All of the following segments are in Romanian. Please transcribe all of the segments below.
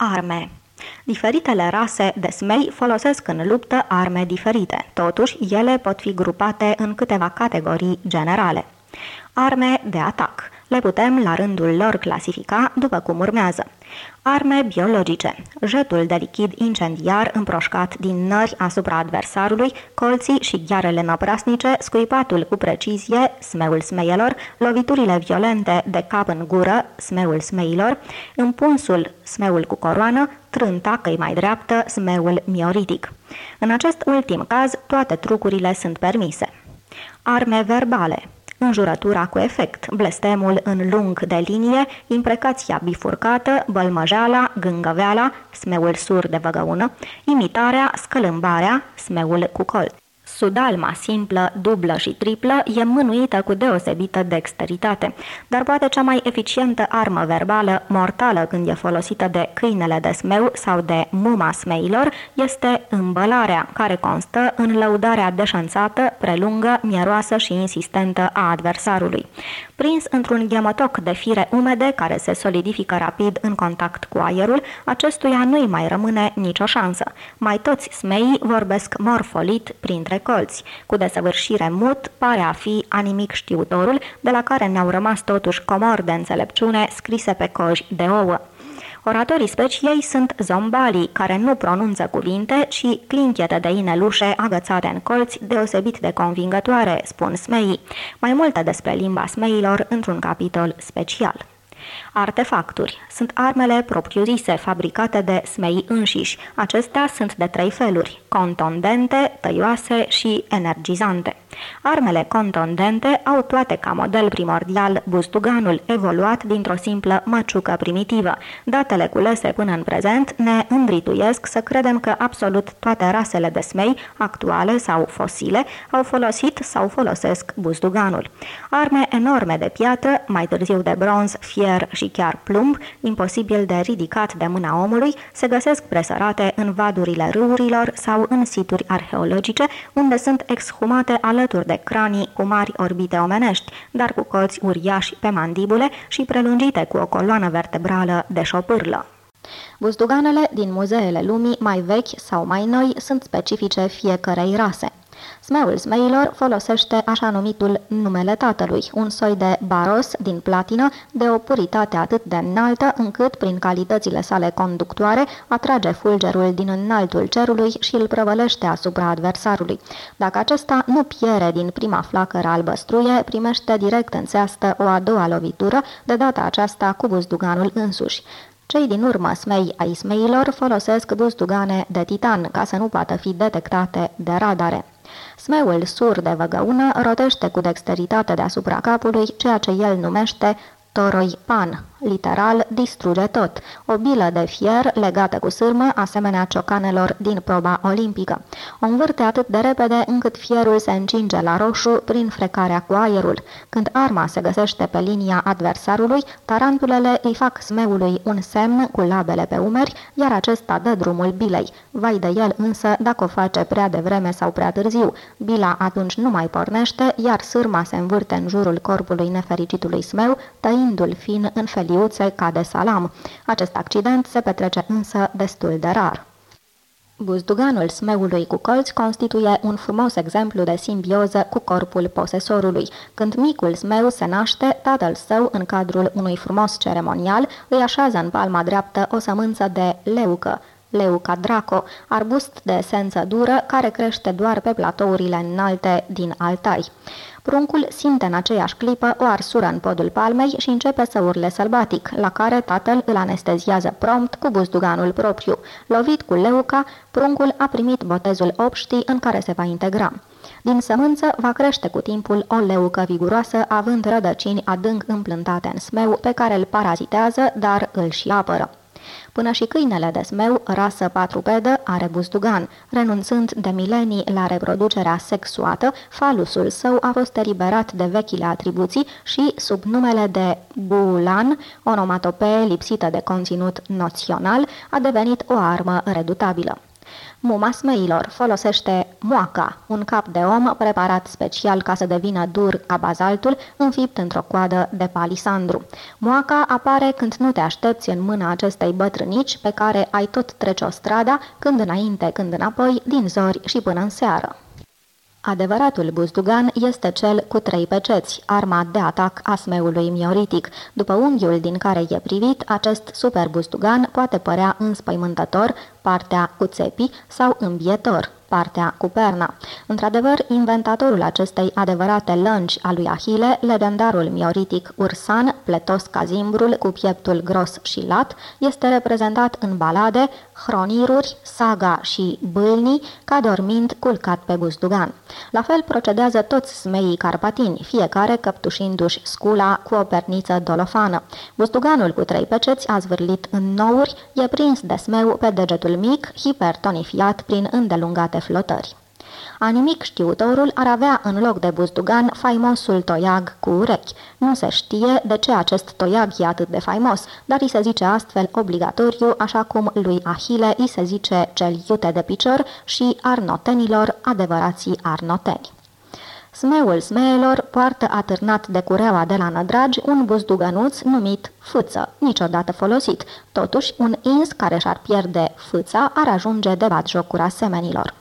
Arme Diferitele rase de smei folosesc în luptă arme diferite, totuși ele pot fi grupate în câteva categorii generale. Arme de atac – le putem la rândul lor clasifica după cum urmează. Arme biologice. Jetul de lichid incendiar împroșcat din nări asupra adversarului, colții și ghearele năprasnice, scuipatul cu precizie, smeul smeielor, loviturile violente de cap în gură, smeul smeilor, împunsul, smeul cu coroană, trânta, că mai dreaptă, smeul mioritic. În acest ultim caz, toate trucurile sunt permise. Arme verbale înjurătura cu efect, blestemul în lung de linie, imprecația bifurcată, bălmăjeala, gângăveala, smeul sur de văgăună, imitarea, scălâmbarea, smeul cu colț. Sudalma simplă, dublă și triplă e mânuită cu deosebită dexteritate, dar poate cea mai eficientă armă verbală, mortală când e folosită de câinele de smeu sau de muma smeilor, este îmbălarea, care constă în lăudarea deșanțată, prelungă, mieroasă și insistentă a adversarului. Prins într-un ghemătoc de fire umede care se solidifică rapid în contact cu aerul, acestuia nu-i mai rămâne nicio șansă. Mai toți smeii vorbesc morfolit printre colți. Cu desăvârșire mut, pare a fi animic știutorul, de la care ne-au rămas totuși comori de înțelepciune scrise pe coji de ouă. Oratorii speciei sunt zombalii, care nu pronunță cuvinte, ci clinchete de inelușe agățate în colți, deosebit de convingătoare, spun smeii. Mai multe despre limba smeilor într-un capitol special. Artefacturi. Sunt armele propriu-zise, fabricate de smei înșiși. Acestea sunt de trei feluri, contondente, tăioase și energizante. Armele contondente au toate ca model primordial bustuganul, evoluat dintr-o simplă măciucă primitivă. Datele culese până în prezent ne îndrituiesc să credem că absolut toate rasele de smei, actuale sau fosile, au folosit sau folosesc bustuganul. Arme enorme de piatră, mai târziu de bronz, fier și chiar plumb, imposibil de ridicat de mâna omului, se găsesc presărate în vadurile râurilor sau în situri arheologice, unde sunt exhumate alături de cranii cu mari orbite omenești, dar cu colți uriași pe mandibule și prelungite cu o coloană vertebrală de șopârlă. Buzduganele din muzeele lumii mai vechi sau mai noi sunt specifice fiecărei rase. Smeul smeilor folosește așa numitul numele tatălui, un soi de baros din platină de o puritate atât de înaltă încât, prin calitățile sale conductoare, atrage fulgerul din înaltul cerului și îl prăvălește asupra adversarului. Dacă acesta nu piere din prima flacără albăstruie, primește direct în țeastă o a doua lovitură, de data aceasta cu buzduganul însuși. Cei din urmă smei ai smeilor folosesc buzdugane de titan ca să nu poată fi detectate de radare. Smeul sur de văgăună rotește cu dexteritate deasupra capului ceea ce el numește toroi pan, literal distruge tot, o bilă de fier legată cu sârmă, asemenea ciocanelor din proba olimpică. O învârte atât de repede încât fierul se încinge la roșu prin frecarea cu aerul. Când arma se găsește pe linia adversarului, tarantulele îi fac smeului un semn cu labele pe umeri, iar acesta dă drumul bilei. Vai de el însă dacă o face prea devreme sau prea târziu. Bila atunci nu mai pornește, iar sârma se învârte în jurul corpului nefericitului smeu, tăindu-l fin în fel feliuțe ca de salam. Acest accident se petrece însă destul de rar. Buzduganul smeului cu colți constituie un frumos exemplu de simbioză cu corpul posesorului. Când micul smeu se naște, tatăl său, în cadrul unui frumos ceremonial, îi așează în palma dreaptă o sămânță de leucă, Leuca draco, arbust de esență dură care crește doar pe platourile înalte din altai. Pruncul simte în aceeași clipă o arsură în podul palmei și începe să urle sălbatic, la care tatăl îl anesteziază prompt cu buzduganul propriu. Lovit cu leuca, pruncul a primit botezul obștii în care se va integra. Din sămânță va crește cu timpul o leucă viguroasă, având rădăcini adânc împlântate în smeu, pe care îl parazitează, dar îl și apără. Până și câinele de smeu, rasă patrupedă, are buzdugan. Renunțând de milenii la reproducerea sexuată, falusul său a fost eliberat de vechile atribuții și, sub numele de bulan, onomatopee lipsită de conținut noțional, a devenit o armă redutabilă. Muma smeilor folosește moaca, un cap de om preparat special ca să devină dur ca bazaltul, înfipt într-o coadă de palisandru. Moaca apare când nu te aștepți în mâna acestei bătrânici pe care ai tot trece o strada, când înainte, când înapoi, din zori și până în seară. Adevăratul buzdugan este cel cu trei peceți, arma de atac a smeului mioritic. După unghiul din care e privit, acest super buzdugan poate părea înspăimântător, partea cu țepii sau îmbietor partea cu perna. Într-adevăr, inventatorul acestei adevărate lănci a lui Ahile, legendarul mioritic Ursan, pletos ca zimbrul cu pieptul gros și lat, este reprezentat în balade, hroniruri, saga și bâlni, ca dormind culcat pe buzdugan. La fel procedează toți smeii carpatini, fiecare căptușindu-și scula cu o perniță dolofană. Buzduganul cu trei peceți a zvârlit în nouri, e prins de smeu pe degetul mic, hipertonifiat prin îndelungate alte flotări. A nimic știutorul ar avea în loc de buzdugan faimosul toiag cu urechi. Nu se știe de ce acest toiag e atât de faimos, dar îi se zice astfel obligatoriu, așa cum lui Ahile îi se zice cel iute de picior și arnotenilor adevărații arnoteni. Smeul smeelor poartă atârnat de cureaua de la nădragi un buzdugănuț numit fâță, niciodată folosit. Totuși, un ins care și-ar pierde fâța ar ajunge de jocura semenilor.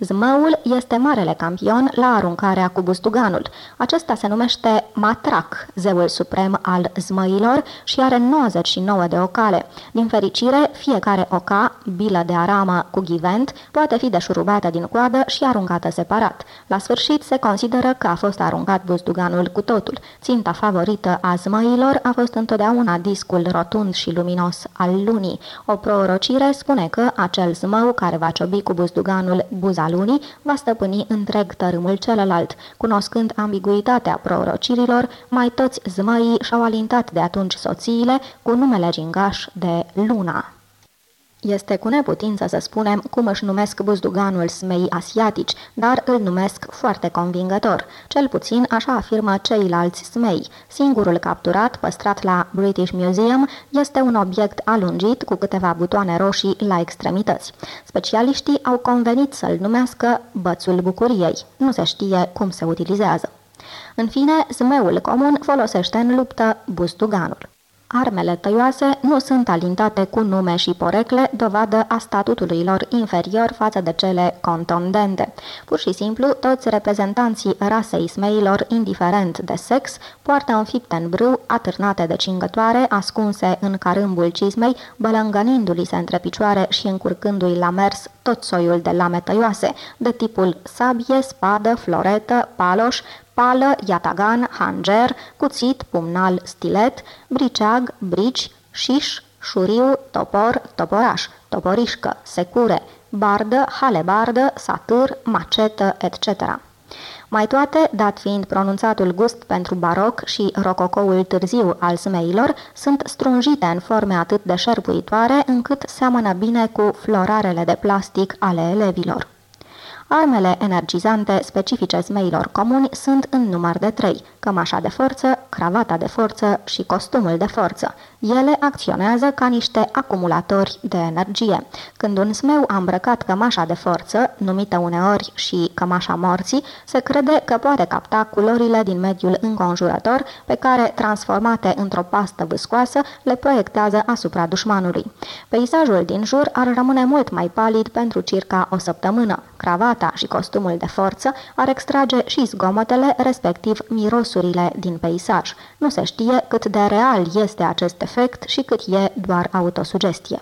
Zmăul este marele campion la aruncarea cu bustuganul. Acesta se numește Matrac, zeul suprem al zmăilor și are 99 de ocale. Din fericire, fiecare oca, bilă de aramă cu ghivent, poate fi deșurubată din coadă și aruncată separat. La sfârșit, se consideră că a fost aruncat bustuganul cu totul. Ținta favorită a zmăilor a fost întotdeauna discul rotund și luminos al lunii. O prorocire spune că acel zmău care va ciobi cu bustuganul buza lunii va stăpâni întreg tărâmul celălalt. Cunoscând ambiguitatea prorocirilor, mai toți zmăii și-au alintat de atunci soțiile cu numele gingaș de Luna. Este cu neputință să spunem cum își numesc buzduganul smei asiatici, dar îl numesc foarte convingător. Cel puțin așa afirmă ceilalți smei. Singurul capturat, păstrat la British Museum, este un obiect alungit cu câteva butoane roșii la extremități. Specialiștii au convenit să-l numească bățul bucuriei. Nu se știe cum se utilizează. În fine, zmeul comun folosește în luptă buzduganul. Armele tăioase nu sunt alintate cu nume și porecle, dovadă a statutului lor inferior față de cele contondente. Pur și simplu, toți reprezentanții rasei smeilor, indiferent de sex, poartă înfipte în brâu, atârnate de cingătoare, ascunse în carâmbul cizmei, bălângănindu-li se între picioare și încurcându-i la mers tot soiul de lame tăioase, de tipul sabie, spadă, floretă, paloș, pală, iatagan, hanger, cuțit, pumnal, stilet, briceag, brici, șiș, șuriu, topor, toporaș, toporișcă, secure, bardă, halebardă, satâr, macetă, etc. Mai toate, dat fiind pronunțatul gust pentru baroc și rococoul târziu al smeilor, sunt strunjite în forme atât de șerpuitoare încât seamănă bine cu florarele de plastic ale elevilor. Armele energizante specifice smeilor comuni sunt în număr de trei, cămașa de forță, cravata de forță și costumul de forță. Ele acționează ca niște acumulatori de energie. Când un smeu a îmbrăcat cămașa de forță, numită uneori și cămașa morții, se crede că poate capta culorile din mediul înconjurător, pe care, transformate într-o pastă viscoasă, le proiectează asupra dușmanului. Peisajul din jur ar rămâne mult mai palid pentru circa o săptămână. Cravata și costumul de forță ar extrage și zgomotele, respectiv mirosurile din peisaj. Nu se știe cât de real este acest efect și cât e doar autosugestie.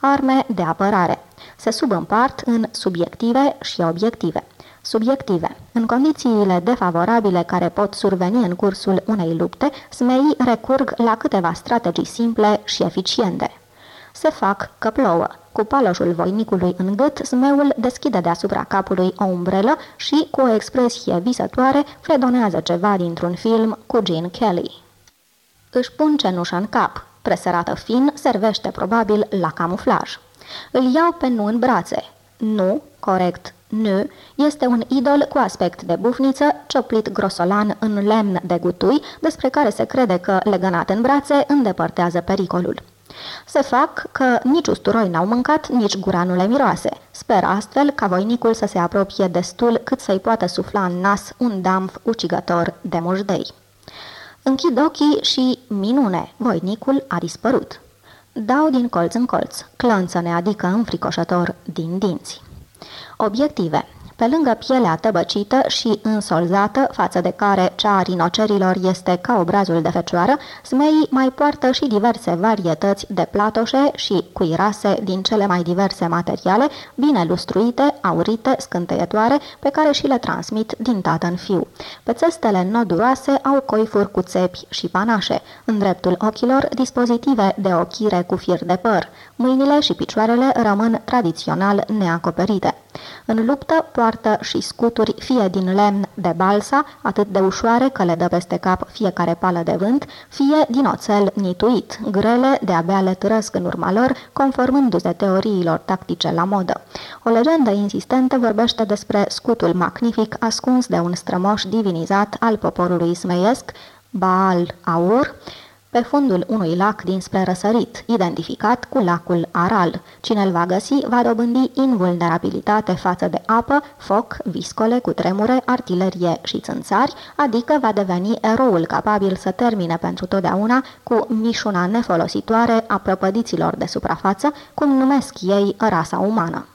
Arme de apărare. Se subîmpart în subiective și obiective. Subiective. În condițiile defavorabile care pot surveni în cursul unei lupte, smeii recurg la câteva strategii simple și eficiente. Se fac că plouă. Cu paloșul voinicului în gât, smeul deschide deasupra capului o umbrelă și, cu o expresie visătoare, fredonează ceva dintr-un film cu Gene Kelly. Își pun cenușa în cap. Presărată fin, servește probabil la camuflaj. Îl iau pe nu în brațe. Nu, corect, nu, este un idol cu aspect de bufniță, cioplit grosolan în lemn de gutui, despre care se crede că, legănat în brațe, îndepărtează pericolul. Se fac că nici usturoi n-au mâncat, nici gura nu le miroase. Sper astfel ca voinicul să se apropie destul cât să-i poată sufla în nas un damp ucigător de mușdei. Închid ochii și, minune, voinicul a dispărut. Dau din colț în colț, clănță ne adică înfricoșător din dinți. Obiective. Pe lângă pielea tăbăcită și însolzată, față de care cea a rinocerilor este ca obrazul de fecioară, smeii mai poartă și diverse varietăți de platoșe și cuirase din cele mai diverse materiale, bine lustruite, aurite, scânteietoare, pe care și le transmit din tată în fiu. Pe țestele noduroase au coifuri cu țepi și panașe. În dreptul ochilor, dispozitive de ochire cu fir de păr. Mâinile și picioarele rămân tradițional neacoperite. În luptă poartă și scuturi fie din lemn de balsa, atât de ușoare că le dă peste cap fiecare pală de vânt, fie din oțel nituit, grele de-abia le târăsc în urma lor, conformându-se teoriilor tactice la modă. O legendă insistentă vorbește despre scutul magnific ascuns de un strămoș divinizat al poporului smeiesc, Baal Aur, pe fundul unui lac dinspre răsărit, identificat cu lacul Aral. Cine îl va găsi va dobândi invulnerabilitate față de apă, foc, viscole, cu tremure, artilerie și țânțari, adică va deveni eroul capabil să termine pentru totdeauna cu mișuna nefolositoare a prăpădiților de suprafață, cum numesc ei rasa umană.